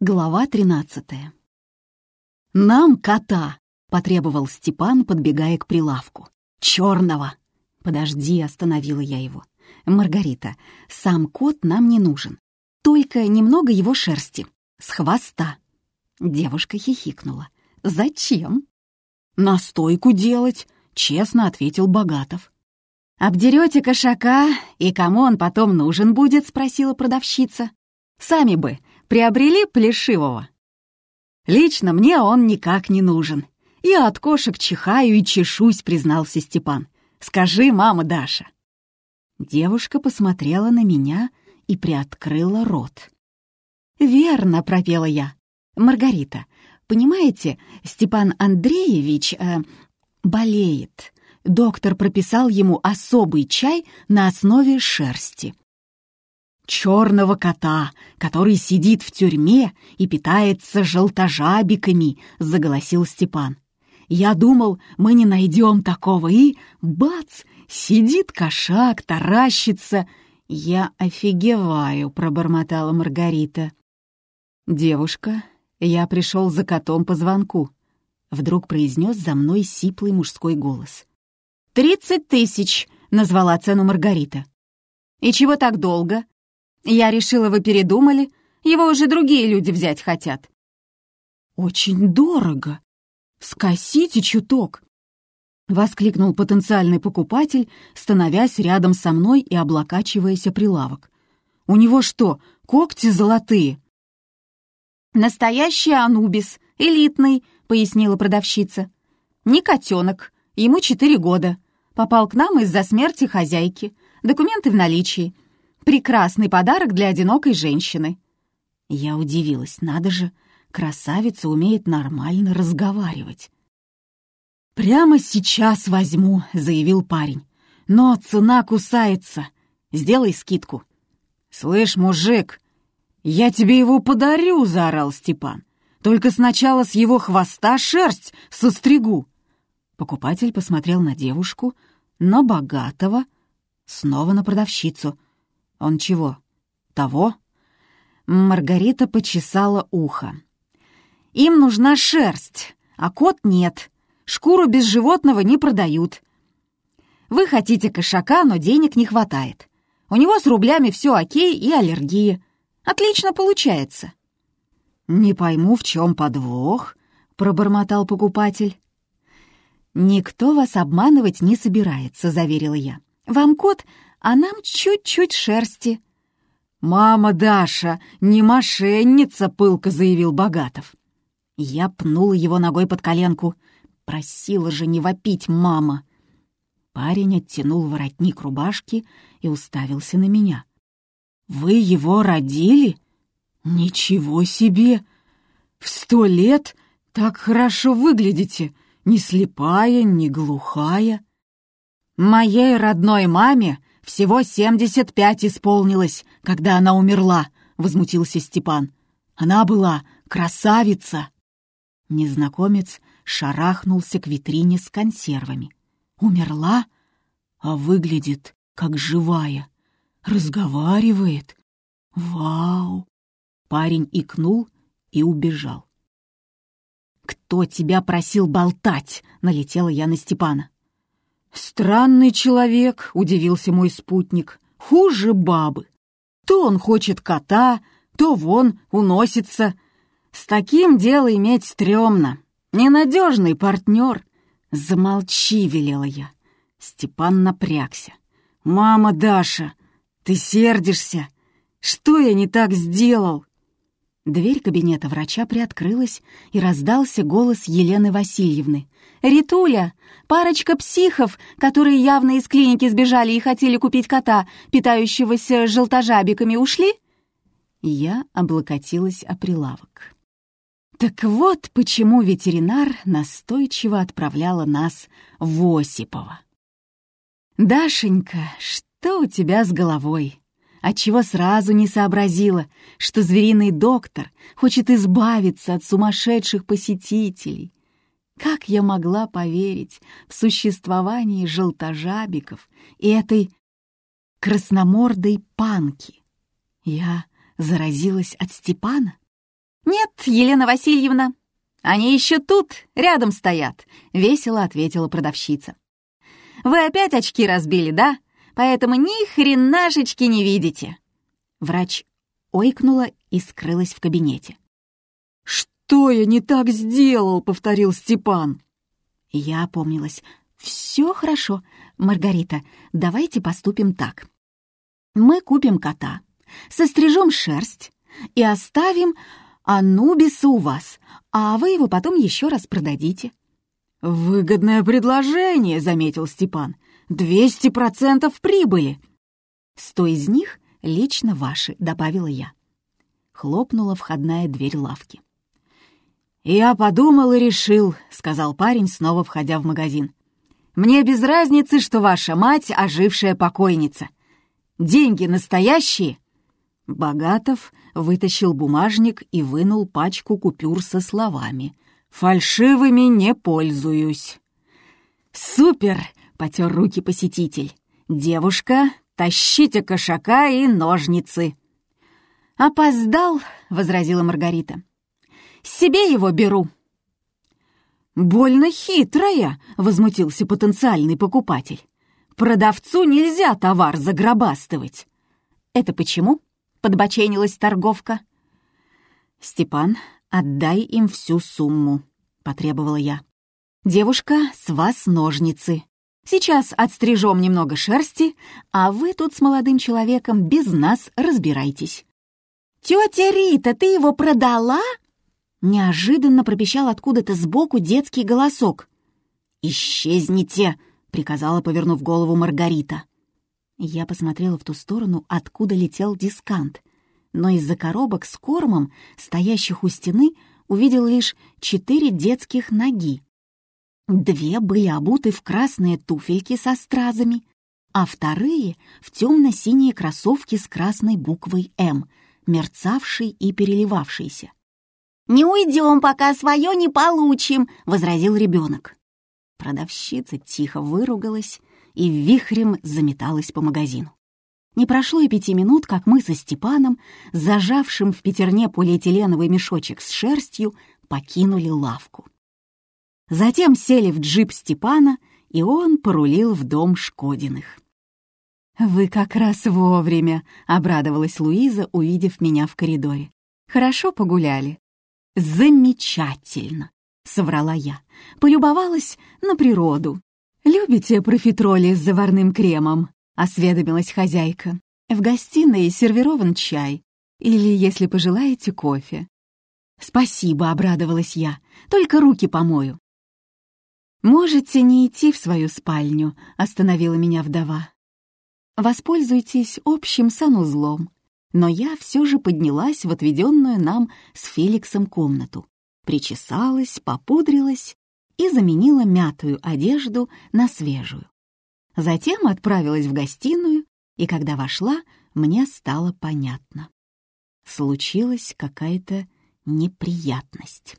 Глава тринадцатая. «Нам кота!» — потребовал Степан, подбегая к прилавку. «Черного!» «Подожди», — остановила я его. «Маргарита, сам кот нам не нужен. Только немного его шерсти. С хвоста». Девушка хихикнула. «Зачем?» «Настойку делать», — честно ответил Богатов. «Обдерете кошака, и кому он потом нужен будет?» — спросила продавщица. «Сами бы приобрели плешивого». «Лично мне он никак не нужен. Я от кошек чихаю и чешусь», — признался Степан. «Скажи, мама Даша». Девушка посмотрела на меня и приоткрыла рот. «Верно», — пропела я. «Маргарита, понимаете, Степан Андреевич э, болеет. Доктор прописал ему особый чай на основе шерсти. Черного кота, который сидит в тюрьме и питается желтожабиками», — заголосил Степан. «Я думал, мы не найдем такого, и, бац, сидит кошак, таращится». «Я офигеваю», — пробормотала Маргарита. «Девушка, я пришел за котом по звонку», — вдруг произнес за мной сиплый мужской голос. «Тридцать тысяч», — назвала цену Маргарита. «И чего так долго? Я решила, вы передумали. Его уже другие люди взять хотят». «Очень дорого. Скосите чуток», — воскликнул потенциальный покупатель, становясь рядом со мной и облокачиваясь о прилавок. «У него что, когти золотые?» «Настоящий анубис, элитный», — пояснила продавщица. «Не котенок, ему четыре года. Попал к нам из-за смерти хозяйки. Документы в наличии. Прекрасный подарок для одинокой женщины». Я удивилась, надо же, красавица умеет нормально разговаривать. «Прямо сейчас возьму», — заявил парень. «Но цена кусается. Сделай скидку». «Слышь, мужик, я тебе его подарю», — заорал Степан. «Только сначала с его хвоста шерсть состригу». Покупатель посмотрел на девушку, на богатого, снова на продавщицу. «Он чего? Того?» Маргарита почесала ухо. «Им нужна шерсть, а кот нет. Шкуру без животного не продают. Вы хотите кошака, но денег не хватает. У него с рублями все окей и аллергия. Отлично получается». «Не пойму, в чем подвох», — пробормотал покупатель. «Никто вас обманывать не собирается», — заверила я. «Вам кот, а нам чуть-чуть шерсти». «Мама Даша, не мошенница», — пылко заявил Богатов. Я пнула его ногой под коленку. Просила же не вопить мама. Парень оттянул воротник рубашки и уставился на меня. «Вы его родили? Ничего себе! В сто лет так хорошо выглядите, не слепая, не глухая. Моей родной маме всего семьдесят пять исполнилось, когда она умерла», — возмутился Степан. «Она была красавица!» Незнакомец шарахнулся к витрине с консервами. Умерла, а выглядит как живая. Разговаривает. Вау! Парень икнул и убежал. «Кто тебя просил болтать?» — налетела я на Степана. «Странный человек», — удивился мой спутник. «Хуже бабы. То он хочет кота, то вон уносится. С таким дело иметь стрёмно. Ненадежный партнер. Замолчи, велела я. Степан напрягся. Мама Даша, ты сердишься? Что я не так сделал? Дверь кабинета врача приоткрылась, и раздался голос Елены Васильевны. «Ритуля, парочка психов, которые явно из клиники сбежали и хотели купить кота, питающегося желтожабиками, ушли?» Я облокотилась о прилавок. Так вот почему ветеринар настойчиво отправляла нас в Осипово. «Дашенька, что у тебя с головой? Отчего сразу не сообразила, что звериный доктор хочет избавиться от сумасшедших посетителей? Как я могла поверить в существование желтожабиков и этой красномордой панки? Я заразилась от Степана? «Нет, Елена Васильевна, они еще тут, рядом стоят», — весело ответила продавщица. «Вы опять очки разбили, да? Поэтому ни хренашечки не видите». Врач ойкнула и скрылась в кабинете. «Что я не так сделал?» — повторил Степан. Я опомнилась. «Все хорошо, Маргарита, давайте поступим так. Мы купим кота, сострижем шерсть и оставим Анубиса у вас, а вы его потом еще раз продадите». «Выгодное предложение», — заметил Степан. «Двести процентов прибыли». «Сто из них лично ваши», — добавила я. Хлопнула входная дверь лавки. «Я подумал и решил», — сказал парень, снова входя в магазин. «Мне без разницы, что ваша мать — ожившая покойница. Деньги настоящие?» Богатов вытащил бумажник и вынул пачку купюр со словами. «Фальшивыми не пользуюсь». «Супер!» — потер руки посетитель. «Девушка, тащите кошака и ножницы». «Опоздал», — возразила Маргарита. «Себе его беру». «Больно хитрая», — возмутился потенциальный покупатель. «Продавцу нельзя товар загробастывать». «Это почему?» — подбоченилась торговка. «Степан, отдай им всю сумму», — потребовала я. «Девушка, с вас ножницы. Сейчас отстрижем немного шерсти, а вы тут с молодым человеком без нас разбирайтесь». «Тетя Рита, ты его продала?» Неожиданно пропищал откуда-то сбоку детский голосок. «Исчезните!» — приказала, повернув голову Маргарита. Я посмотрела в ту сторону, откуда летел дискант, но из-за коробок с кормом, стоящих у стены, увидел лишь четыре детских ноги. Две были обуты в красные туфельки со стразами, а вторые — в темно-синие кроссовки с красной буквой «М», мерцавшей и переливавшейся. «Не уйдем, пока свое не получим», — возразил ребенок. Продавщица тихо выругалась и вихрем заметалась по магазину. Не прошло и пяти минут, как мы со Степаном, зажавшим в пятерне полиэтиленовый мешочек с шерстью, покинули лавку. Затем сели в джип Степана, и он порулил в дом Шкодиных. «Вы как раз вовремя», — обрадовалась Луиза, увидев меня в коридоре. «Хорошо погуляли?» «Замечательно», — соврала я. Полюбовалась на природу. «Любите профитроли с заварным кремом?» — осведомилась хозяйка. «В гостиной сервирован чай. Или, если пожелаете, кофе». «Спасибо», — обрадовалась я. «Только руки помою». «Можете не идти в свою спальню», — остановила меня вдова. «Воспользуйтесь общим санузлом». Но я все же поднялась в отведенную нам с Феликсом комнату, причесалась, попудрилась и заменила мятую одежду на свежую. Затем отправилась в гостиную, и когда вошла, мне стало понятно. Случилась какая-то неприятность.